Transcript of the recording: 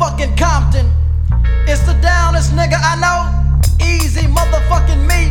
motherfucking Compton. It's the downest nigga I know. Easy motherfucking me.